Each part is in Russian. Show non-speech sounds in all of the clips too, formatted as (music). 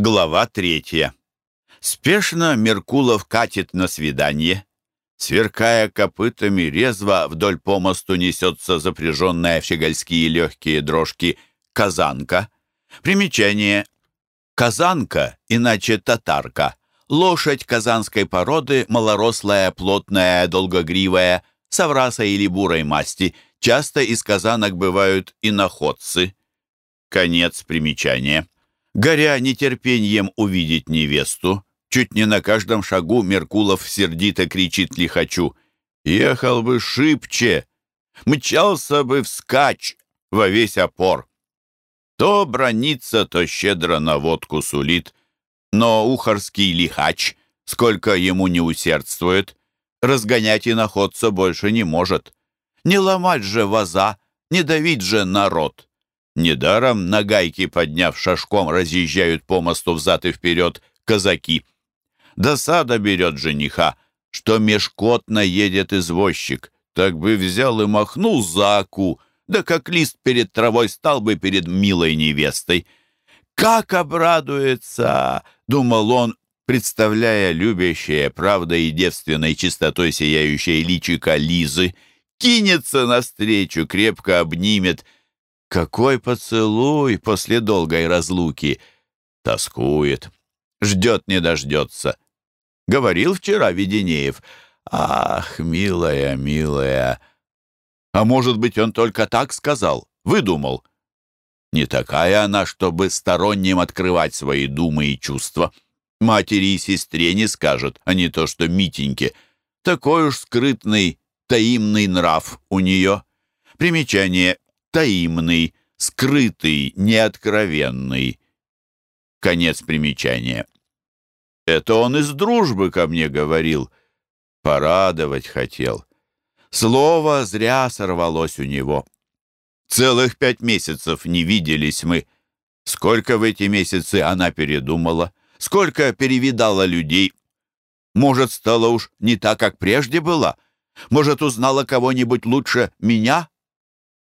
Глава третья. Спешно Меркулов катит на свидание. Сверкая копытами, резво вдоль помосту несется запряженная в щегольские легкие дрожки казанка. Примечание. Казанка, иначе татарка. Лошадь казанской породы, малорослая, плотная, долгогривая, совраса или бурой масти. Часто из казанок бывают и находцы. Конец примечания. Горя нетерпением увидеть невесту, чуть не на каждом шагу Меркулов сердито кричит лихачу. «Ехал бы шибче, мчался бы вскачь во весь опор». То бронится, то щедро на водку сулит, но ухарский лихач, сколько ему не усердствует, разгонять и находца больше не может. Не ломать же ваза, не давить же народ. Недаром на гайке, подняв шашком, разъезжают по мосту взад и вперед казаки. Досада берет жениха, что межкотно едет извозчик. Так бы взял и махнул за аку, да как лист перед травой стал бы перед милой невестой. «Как обрадуется!» — думал он, представляя любящее правдой и девственной чистотой сияющей личика Лизы. Кинется навстречу, крепко обнимет — какой поцелуй после долгой разлуки! Тоскует, ждет не дождется. Говорил вчера Веденеев. Ах, милая, милая. А может быть, он только так сказал, выдумал. Не такая она, чтобы сторонним открывать свои думы и чувства. Матери и сестре не скажет, а не то что Митеньке. Такой уж скрытный, таимный нрав у нее. Примечание таимный, скрытый, неоткровенный. Конец примечания. Это он из дружбы ко мне говорил. Порадовать хотел. Слово зря сорвалось у него. Целых пять месяцев не виделись мы. Сколько в эти месяцы она передумала, сколько перевидала людей. Может, стала уж не так, как прежде была? Может, узнала кого-нибудь лучше меня?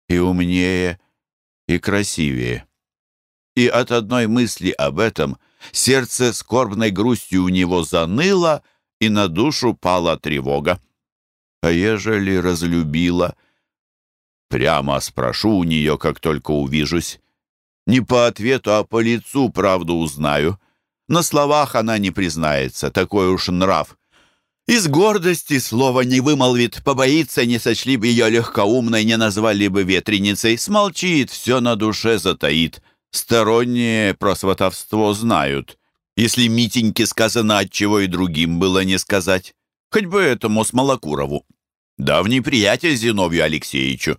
И умнее, и красивее. И от одной мысли об этом сердце скорбной грустью у него заныло, и на душу пала тревога. А ежели разлюбила? Прямо спрошу у нее, как только увижусь. Не по ответу, а по лицу правду узнаю. На словах она не признается, такой уж нрав. Из гордости слова не вымолвит, побоится, не сочли бы ее легкоумной, не назвали бы ветреницей, смолчит, все на душе затаит. Сторонние про сватовство знают. Если Митеньке сказано, от чего и другим было не сказать. Хоть бы этому Смолокурову. Давний приятель Зиновью Алексеевичу.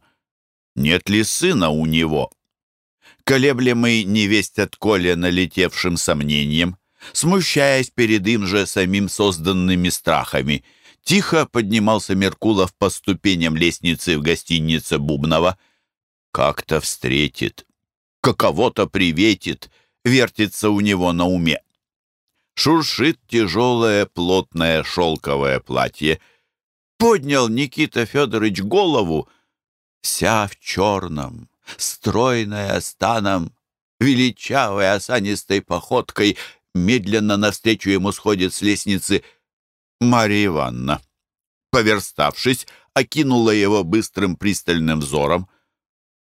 Нет ли сына у него? Колеблемый невесть от Коля налетевшим сомнением, смущаясь перед им же самим созданными страхами. Тихо поднимался Меркулов по ступеням лестницы в гостинице Бубнова. Как-то встретит, каково-то приветит, вертится у него на уме. Шуршит тяжелое плотное шелковое платье. Поднял Никита Федорович голову, вся в черном, стройная станом, величавой осанистой походкой медленно навстречу ему сходит с лестницы Марья Ивановна. Поверставшись, окинула его быстрым пристальным взором.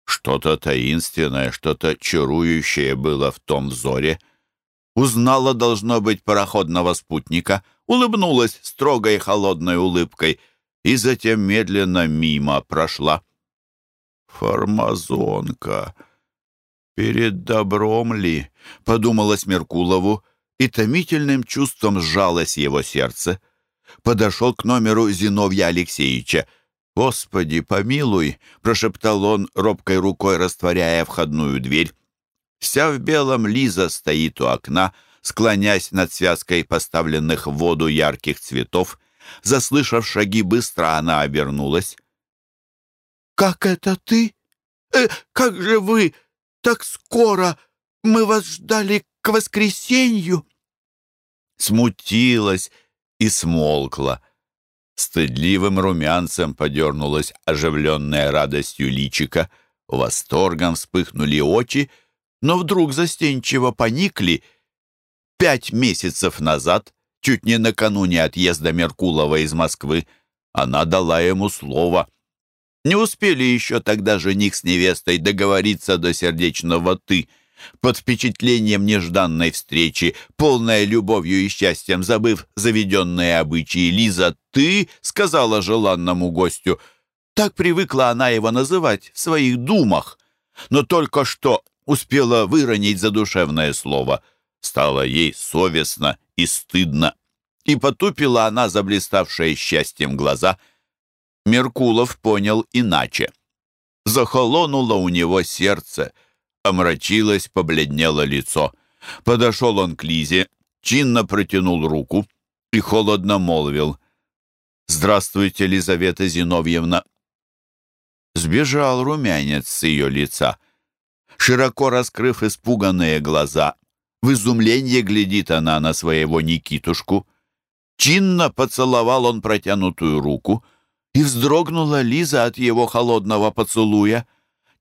Что-то таинственное, что-то чарующее было в том взоре. Узнала, должно быть, пароходного спутника, улыбнулась строгой холодной улыбкой и затем медленно мимо прошла. «Формазонка!» «Перед добром ли?» — подумалось Меркулову, и томительным чувством сжалось его сердце. Подошел к номеру Зиновья Алексеевича. «Господи, помилуй!» — прошептал он, робкой рукой растворяя входную дверь. Вся в белом Лиза стоит у окна, склонясь над связкой поставленных в воду ярких цветов. Заслышав шаги, быстро она обернулась. «Как это ты? Э, как же вы?» Так скоро! Мы вас ждали к воскресенью!» Смутилась и смолкла. Стыдливым румянцем подернулась оживленная радостью личика, восторгом вспыхнули очи, но вдруг застенчиво поникли, Пять месяцев назад, чуть не накануне отъезда Меркулова из Москвы, она дала ему слово. Не успели еще тогда жених с невестой договориться до сердечного «ты», под впечатлением нежданной встречи, полная любовью и счастьем, забыв заведенные обычаи, Лиза, ты, сказала желанному гостю, так привыкла она его называть в своих думах, но только что успела выронить задушевное слово. Стало ей совестно и стыдно. И потупила она заблиставшее счастьем глаза. Меркулов понял иначе. Захолонуло у него сердце — омрачилось, побледнело лицо. Подошел он к Лизе, чинно протянул руку и холодно молвил. «Здравствуйте, Лизавета Зиновьевна!» Сбежал румянец с ее лица. Широко раскрыв испуганные глаза, в изумлении глядит она на своего Никитушку. Чинно поцеловал он протянутую руку, и вздрогнула Лиза от его холодного поцелуя.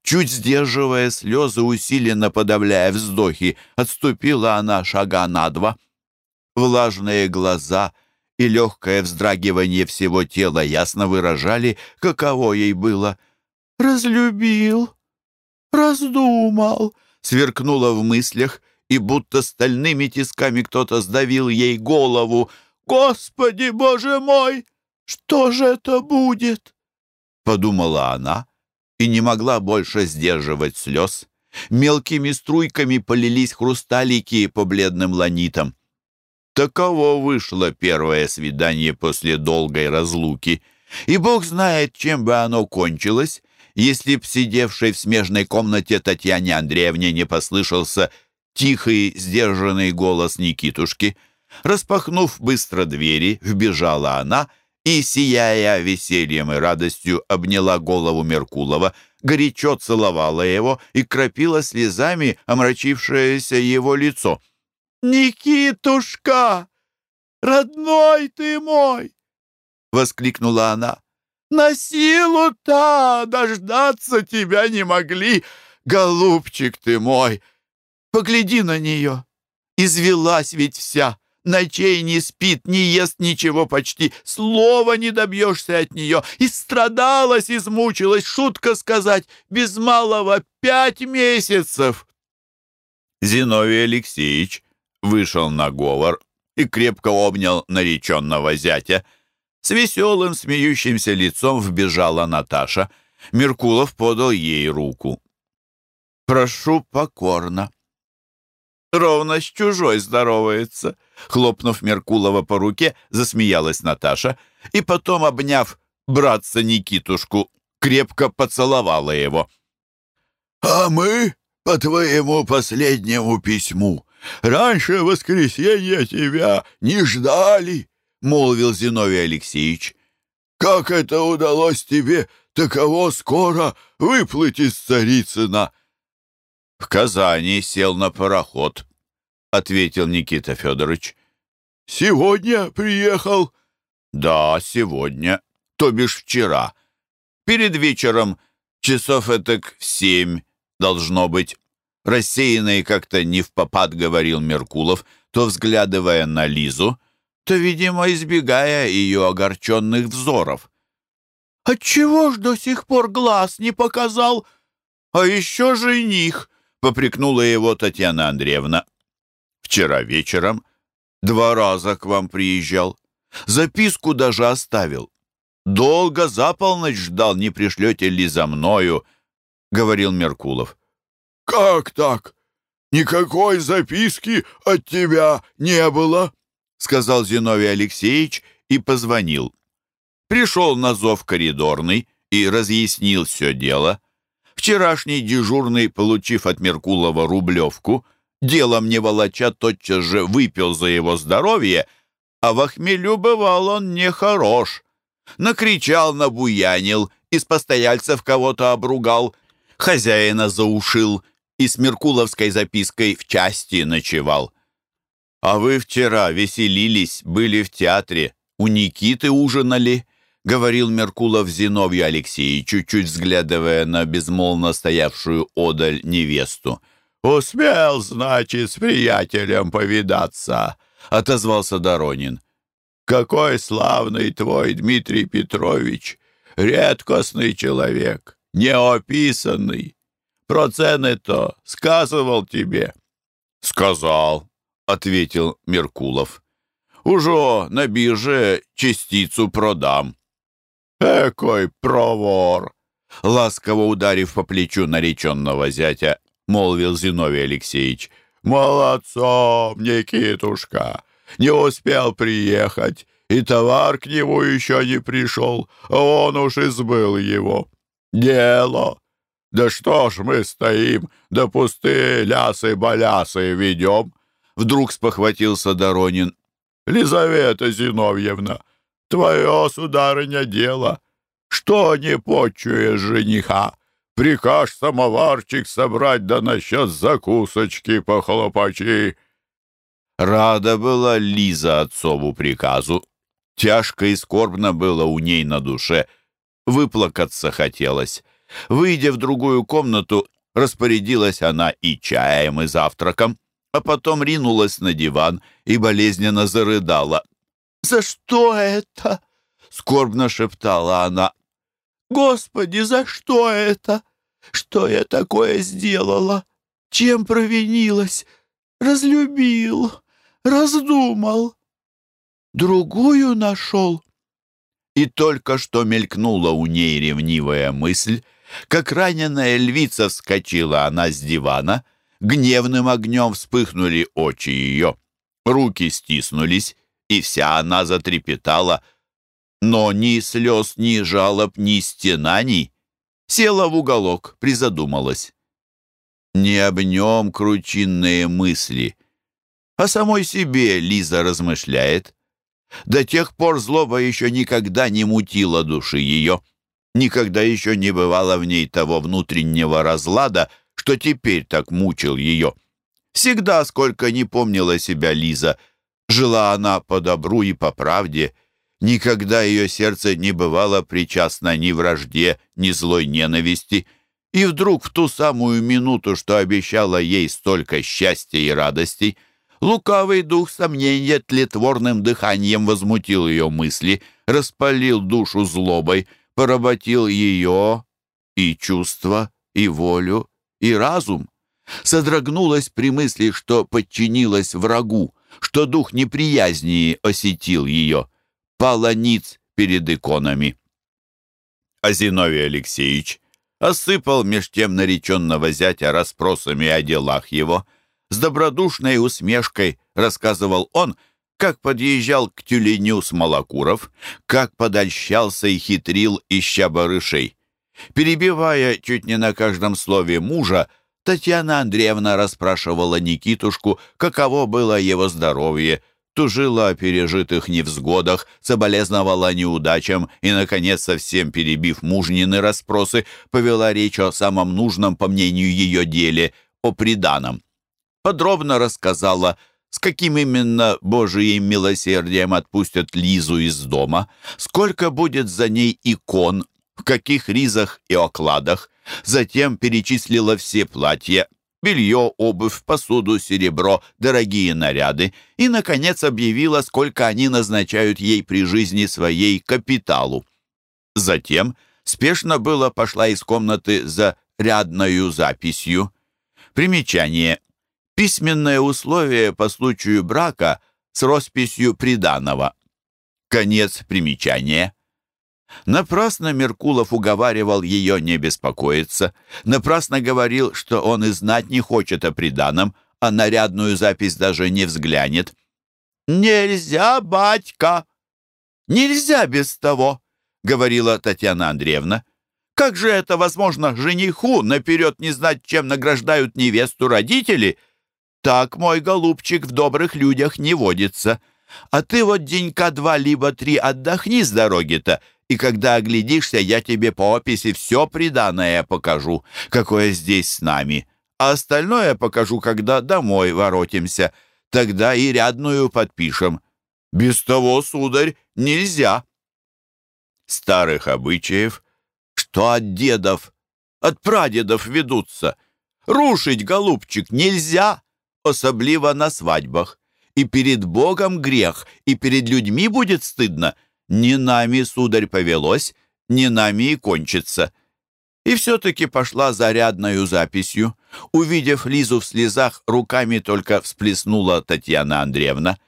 Чуть сдерживая слезы, усиленно подавляя вздохи, отступила она шага на два. Влажные глаза и легкое вздрагивание всего тела ясно выражали, каково ей было. «Разлюбил, раздумал», — сверкнула в мыслях, и будто стальными тисками кто-то сдавил ей голову. «Господи, Боже мой, что же это будет?» — подумала она и не могла больше сдерживать слез. Мелкими струйками полились хрусталики по бледным ланитам. Таково вышло первое свидание после долгой разлуки, и бог знает, чем бы оно кончилось, если б сидевшей в смежной комнате Татьяне Андреевне не послышался тихий, сдержанный голос Никитушки. Распахнув быстро двери, вбежала она — и, сияя весельем и радостью, обняла голову Меркулова, горячо целовала его и кропила слезами омрачившееся его лицо. «Никитушка! Родной ты мой!» — воскликнула она. «На силу-то дождаться тебя не могли, голубчик ты мой! Погляди на нее! Извелась ведь вся!» Ночей не спит, не ест ничего почти, слова не добьешься от нее. И страдалась, измучилась, шутка сказать, без малого пять месяцев. Зиновий Алексеевич вышел на говор и крепко обнял нареченного зятя. С веселым, смеющимся лицом вбежала Наташа. Меркулов подал ей руку. «Прошу покорно», ровно с чужой здоровается!» Хлопнув Меркулова по руке, засмеялась Наташа и потом, обняв братца Никитушку, крепко поцеловала его. «А мы по твоему последнему письму раньше воскресенья тебя не ждали!» — молвил Зиновий Алексеевич. «Как это удалось тебе таково скоро выплыть из Царицына?» «В Казани сел на пароход», — ответил Никита Федорович. «Сегодня приехал?» «Да, сегодня, то бишь вчера. Перед вечером, часов этак в семь, должно быть». Рассеянный как-то не в попад говорил Меркулов, то взглядывая на Лизу, то, видимо, избегая ее огорченных взоров. «Отчего ж до сих пор глаз не показал? А еще жених!» Попрекнула его Татьяна Андреевна. «Вчера вечером два раза к вам приезжал. Записку даже оставил. Долго за полночь ждал, не пришлете ли за мною», — говорил Меркулов. «Как так? Никакой записки от тебя не было», — сказал Зиновий Алексеевич и позвонил. Пришел на зов коридорный и разъяснил все дело — Вчерашний дежурный, получив от Меркулова рублевку, делом не волоча, тотчас же выпил за его здоровье, а в охмелю бывал он нехорош. Накричал, набуянил, из постояльцев кого-то обругал, хозяина заушил и с Меркуловской запиской в части ночевал. А вы вчера веселились, были в театре, у Никиты ужинали, — говорил Меркулов Зиновью Алексеевичу, чуть взглядывая на безмолвно стоявшую одаль невесту. «Успел, значит, с приятелем повидаться», — отозвался Доронин. «Какой славный твой Дмитрий Петрович! Редкостный человек, неописанный. Про цены-то сказывал тебе?» «Сказал», — ответил Меркулов. «Уже на бирже частицу продам». «Экой провор!» Ласково ударив по плечу нареченного зятя, молвил Зиновий Алексеевич. «Молодцом, Никитушка! Не успел приехать, и товар к нему еще не пришел, а он уж избыл его. Дело! Да что ж мы стоим, да пустые лясы-балясы ведем?» Вдруг спохватился Доронин. «Лизавета Зиновьевна, твое, сударыня, дело. Что не почуешь жениха? Прикаж самоварчик собрать, да насчет закусочки похлопачи». Рада была Лиза отцову приказу. Тяжко и скорбно было у ней на душе. Выплакаться хотелось. Выйдя в другую комнату, распорядилась она и чаем, и завтраком, а потом ринулась на диван и болезненно зарыдала. «За что это?» — скорбно шептала она. «Господи, за что это? Что я такое сделала? Чем провинилась? Разлюбил, раздумал. Другую нашел». И только что мелькнула у ней ревнивая мысль, как раненая львица вскочила она с дивана, гневным огнем вспыхнули очи ее, руки стиснулись, и вся она затрепетала — но ни слез, ни жалоб, ни стенаний. Села в уголок, призадумалась. Не об нем кручинные мысли. О самой себе Лиза размышляет. До тех пор злоба еще никогда не мутила души ее. Никогда еще не бывало в ней того внутреннего разлада, что теперь так мучил ее. Всегда, сколько не помнила себя Лиза, жила она по добру и по правде — Никогда ее сердце не бывало причастно ни вражде, ни злой ненависти. И вдруг в ту самую минуту, что обещала ей столько счастья и радостей, лукавый дух сомнения тлетворным дыханием возмутил ее мысли, распалил душу злобой, поработил ее и чувства, и волю, и разум. Содрогнулась при мысли, что подчинилась врагу, что дух неприязни осетил ее — пала ниц перед иконами. А Зиновий Алексеевич осыпал меж тем нареченного зятя расспросами о делах его. С добродушной усмешкой рассказывал он, как подъезжал к тюленю с Малакуров, как подольщался и хитрил, ища барышей. Перебивая чуть не на каждом слове мужа, Татьяна Андреевна расспрашивала Никитушку, каково было его здоровье, тужила о пережитых невзгодах, соболезновала неудачам и, наконец, совсем перебив мужнины расспросы, повела речь о самом нужном, по мнению ее деле, о приданом. Подробно рассказала, с каким именно Божиим милосердием отпустят Лизу из дома, сколько будет за ней икон, в каких ризах и окладах, затем перечислила все платья, белье, обувь, посуду, серебро, дорогие наряды и, наконец, объявила, сколько они назначают ей при жизни своей капиталу. Затем спешно было пошла из комнаты за рядною записью. Примечание. Письменное условие по случаю брака с росписью приданого. Конец примечания. Напрасно Меркулов уговаривал ее не беспокоиться, напрасно говорил, что он и знать не хочет о приданом, а нарядную запись даже не взглянет. «Нельзя, батька! Нельзя без того!» — говорила Татьяна Андреевна. «Как же это возможно жениху наперед не знать, чем награждают невесту родители? Так, мой голубчик, в добрых людях не водится. А ты вот денька два либо три отдохни с дороги-то, и когда оглядишься, я тебе по описи все приданное покажу, какое здесь с нами. А остальное покажу, когда домой воротимся. Тогда и рядную подпишем. Без того, сударь, нельзя. Старых обычаев, что от дедов, от прадедов ведутся. Рушить, голубчик, нельзя, особливо на свадьбах. И перед Богом грех, и перед людьми будет стыдно. Не нами, сударь, повелось, не нами и кончится. И все-таки пошла зарядную записью. Увидев Лизу в слезах, руками только всплеснула Татьяна Андреевна.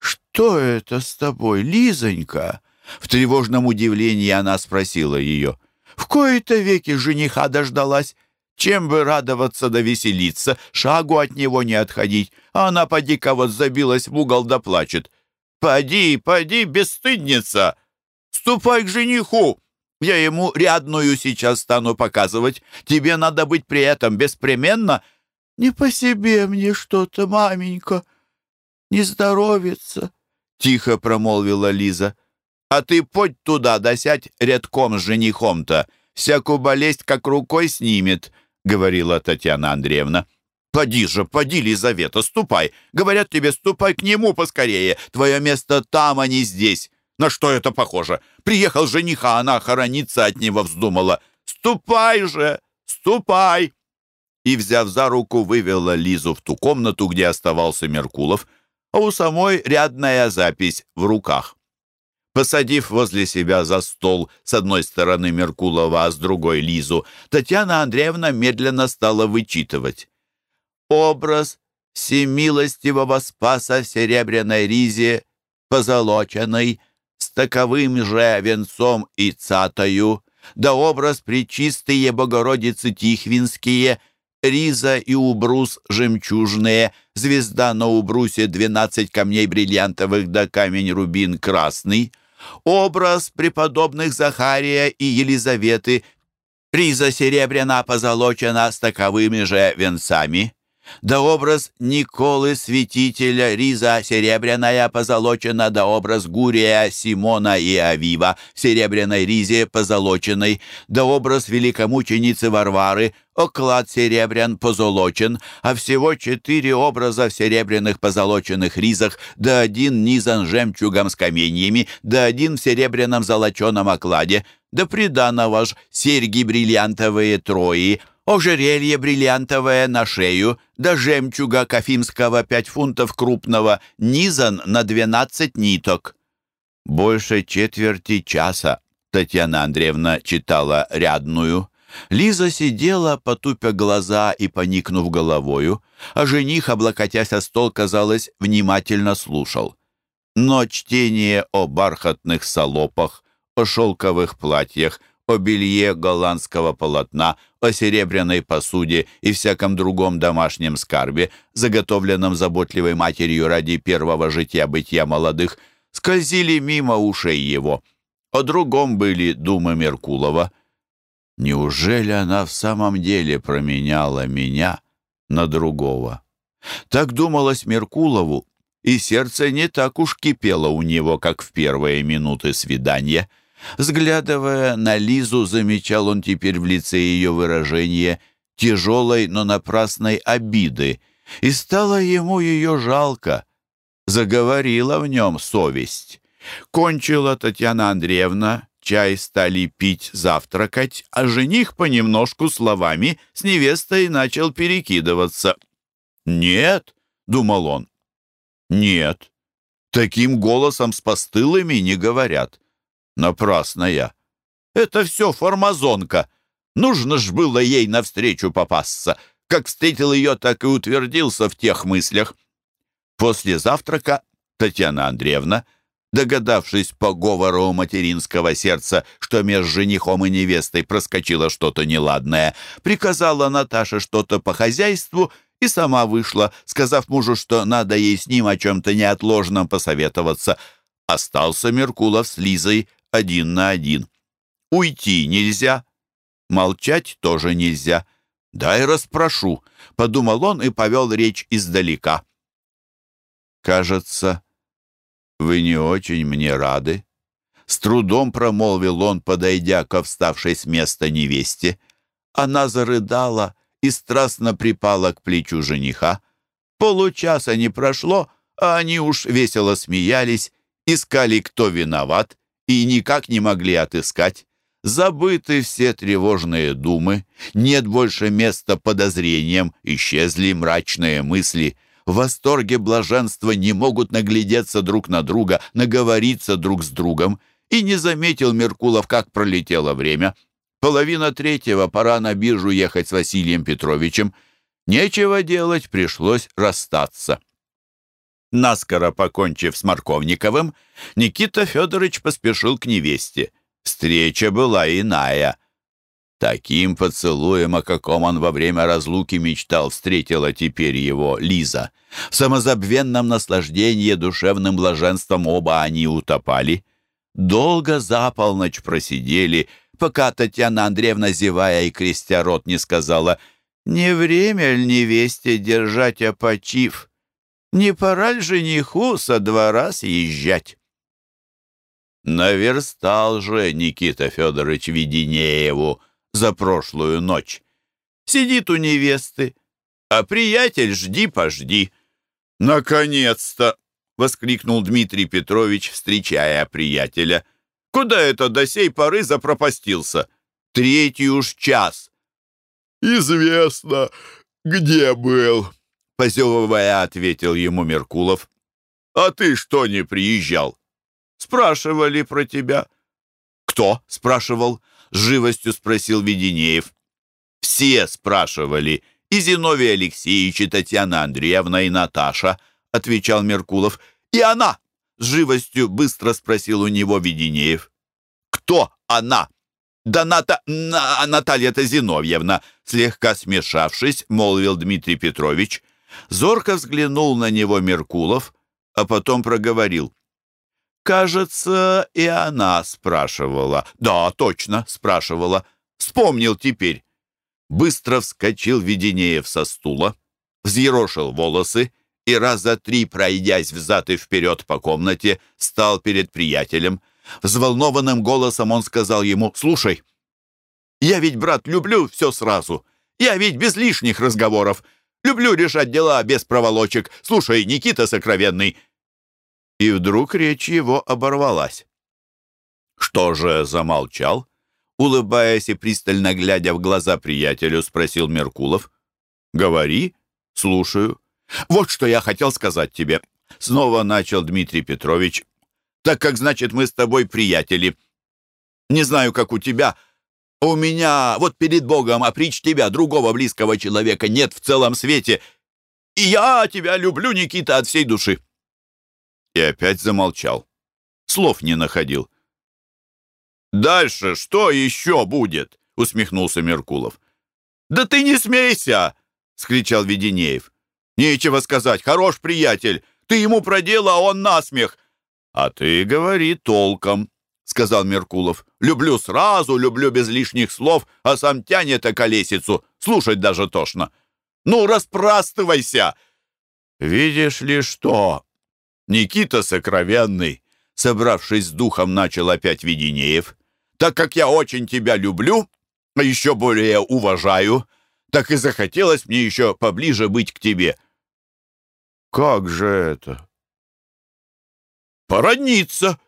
«Что это с тобой, Лизонька?» В тревожном удивлении она спросила ее. «В кои-то веки жениха дождалась. Чем бы радоваться да веселиться, шагу от него не отходить, а она поди-ка вот забилась в угол да плачет. «Поди, поди, бесстыдница! Ступай к жениху! Я ему рядную сейчас стану показывать. Тебе надо быть при этом беспременно». «Не по себе мне что-то, маменька, не здоровится», — тихо промолвила Лиза. «А ты подь туда, да сядь рядком с женихом-то. Всякую болезнь как рукой снимет», — говорила Татьяна Андреевна. «Поди же, поди, Лизавета, ступай! Говорят тебе, ступай к нему поскорее! Твое место там, а не здесь! На что это похоже? Приехал жениха, она хорониться от него вздумала! Ступай же! Ступай!» И, взяв за руку, вывела Лизу в ту комнату, где оставался Меркулов, а у самой рядная запись в руках. Посадив возле себя за стол с одной стороны Меркулова, а с другой Лизу, Татьяна Андреевна медленно стала вычитывать. «Образ всемилостивого спаса в серебряной ризе, позолоченный, с таковым же венцом и цатою, да образ причистые Богородицы Тихвинские, риза и убрус жемчужные, звезда на убрусе двенадцать камней бриллиантовых да камень рубин красный, Образ преподобных Захария и Елизаветы, риза серебряна позолочена с таковыми же венцами, да образ Николы Святителя, риза серебряная позолочена, да образ Гурия, Симона и Авива, серебряной ризе позолоченной, да образ великомученицы Варвары, оклад серебрян позолочен, а всего четыре образа в серебряных позолоченных ризах, да один низан жемчугом с каменьями, да один в серебряном золоченом окладе, да приданого ж серьги бриллиантовые трои, ожерелье бриллиантовое на шею, да жемчуга кофимского пять фунтов крупного, низан на двенадцать ниток. Больше четверти часа Татьяна Андреевна читала рядную. Лиза сидела, потупя глаза и поникнув головою, а жених, облокотясь о стол, казалось, внимательно слушал. Но чтение о бархатных салопах, о шелковых платьях, о белье голландского полотна, о серебряной посуде и всяком другом домашнем скарбе, заготовленном заботливой матерью ради первого жития-бытия молодых, скользили мимо ушей его. О другом были думы Меркулова. Неужели она в самом деле променяла меня на другого? Так думалось Меркулову, и сердце не так уж кипело у него, как в первые минуты свидания — Взглядывая на Лизу, замечал он теперь в лице ее выражение тяжелой, но напрасной обиды, и стало ему ее жалко. Заговорила в нем совесть. Кончила Татьяна Андреевна, чай стали пить, завтракать, а жених понемножку словами с невестой начал перекидываться. «Нет», — думал он, — «нет, таким голосом с постылыми не говорят». Напрасно я. Это все формазонка. Нужно ж было ей навстречу попасться. Как встретил ее, так и утвердился в тех мыслях. После завтрака Татьяна Андреевна, догадавшись по говору материнского сердца, что между женихом и невестой проскочило что-то неладное, приказала Наташе что-то по хозяйству и сама вышла, сказав мужу, что надо ей с ним о чем-то неотложном посоветоваться. Остался Меркулов с Лизой, один на один. Уйти нельзя, молчать тоже нельзя. «Дай расспрошу», — подумал он и повел речь издалека. «Кажется, вы не очень мне рады», — с трудом промолвил он, подойдя ко вставшей с места невесте. Она зарыдала и страстно припала к плечу жениха. Получаса не прошло, а они уж весело смеялись, искали, кто виноват, и никак не могли отыскать. Забыты все тревожные думы, нет больше места подозрениям, исчезли мрачные мысли. В восторге блаженства не могут наглядеться друг на друга, наговориться друг с другом. И не заметил Меркулов, как пролетело время. Половина третьего, пора на биржу ехать с Василием Петровичем. Нечего делать, пришлось расстаться. Наскоро покончив с Марковниковым, Никита Федорович поспешил к невесте. Встреча была иная. Таким поцелуем, о каком он во время разлуки мечтал, встретила теперь его Лиза. В самозабвенном наслаждении душевным блаженством оба они утопали. Долго за полночь просидели, пока Татьяна Андреевна, зевая и крестя рот, не сказала «Не время ль невесте держать опочив?» Не пора ли жениху со двора съезжать? Наверстал же Никита Федорович Веденееву за прошлую ночь. Сидит у невесты, а приятель жди-пожди. «Наконец-то!» — воскликнул Дмитрий Петрович, встречая приятеля. «Куда это до сей поры запропастился? Третий уж час». «Известно, где был», позевывая, ответил ему Меркулов. «А ты что не приезжал?» «Спрашивали про тебя». «Кто?» — спрашивал. С живостью спросил Веденеев. «Все спрашивали. И Зиновий Алексеевич, и Татьяна Андреевна, и Наташа», — отвечал Меркулов. «И она!» — с живостью быстро спросил у него Веденеев. «Кто она?» «Да Ната... На... Наталья-то Зиновьевна!» Слегка смешавшись, молвил Дмитрий Петрович. Зорко взглянул на него Меркулов, а потом проговорил. «Кажется, и она спрашивала». «Да, точно, спрашивала. Вспомнил теперь». Быстро вскочил Веденеев со стула, взъерошил волосы и, раза три пройдясь взад и вперед по комнате, стал перед приятелем. Взволнованным голосом он сказал ему, «Слушай, я ведь, брат, люблю все сразу. Я ведь без лишних разговоров. Люблю решать дела без проволочек. Слушай, Никита сокровенный!» И вдруг речь его оборвалась. «Что же замолчал?» Улыбаясь и пристально глядя в глаза приятелю, спросил Меркулов. «Говори, слушаю». «Вот что я хотел сказать тебе», — снова начал Дмитрий Петрович. «Так как, значит, мы с тобой приятели. Не знаю, как у тебя, у меня, вот перед Богом, опричь тебя, другого близкого человека нет в целом свете. И я тебя люблю, Никита, от всей души. И опять замолчал. Слов не находил. «Дальше что еще будет?» — усмехнулся Меркулов. «Да ты не смейся!» — скричал Веденеев. «Нечего сказать, хорош приятель. Ты ему продела, а он насмех. А ты говори толком сказал Меркулов. «Люблю сразу, люблю без лишних слов, а сам тянет околесицу. Слушать даже тошно. Ну, распрастывайся!» «Видишь ли что?» Никита Сокровенный, собравшись с духом, начал опять Веденеев. «Так как я очень тебя люблю, а еще более уважаю, так и захотелось мне еще поближе быть к тебе». «Как же это?» «Породниться!»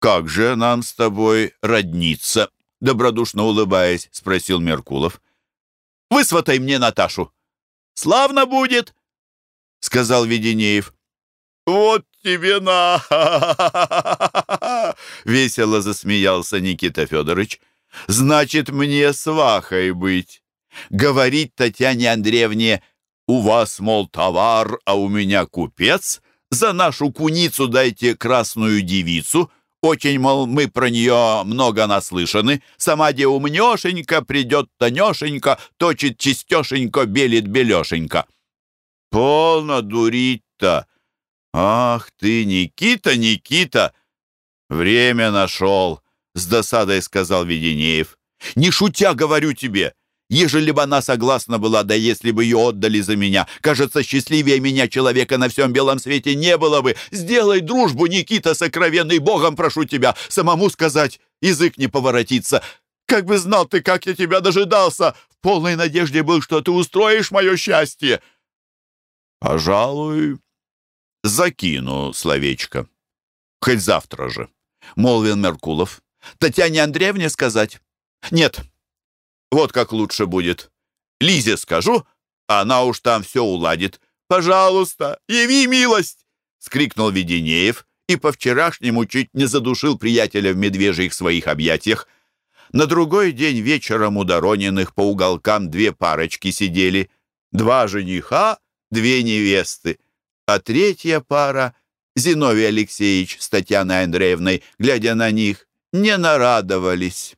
«Как же нам с тобой родниться?» Добродушно улыбаясь, спросил Меркулов. «Высватай мне Наташу!» «Славно будет!» — сказал Веденеев. «Вот тебе на!» (laughs) Весело засмеялся Никита Федорович. «Значит, мне свахой быть. Говорить Татьяне Андреевне, у вас, мол, товар, а у меня купец, за нашу куницу дайте красную девицу, очень, мол, мы про нее много наслышаны. Сама де умнешенька, придет тонешенька, точит чистешенько, белит белешенька. Полно дурить-то. Ах ты, Никита, Никита! Время нашел, с досадой сказал Веденеев. Не шутя, говорю тебе, Ежели бы она согласна была, да если бы ее отдали за меня, кажется, счастливее меня человека на всем белом свете не было бы. Сделай дружбу, Никита, сокровенный, Богом прошу тебя, самому сказать, язык не поворотится. Как бы знал ты, как я тебя дожидался, в полной надежде был, что ты устроишь мое счастье. Пожалуй, закину словечко. Хоть завтра же, — молвил Меркулов. Татьяне Андреевне сказать? Нет. Вот как лучше будет. Лизе скажу, а она уж там все уладит. Пожалуйста, яви милость!» — скрикнул Веденеев и по-вчерашнему чуть не задушил приятеля в медвежьих своих объятиях. На другой день вечером у Дорониных по уголкам две парочки сидели. Два жениха, две невесты. А третья пара, Зиновий Алексеевич с Татьяной Андреевной, глядя на них, не нарадовались.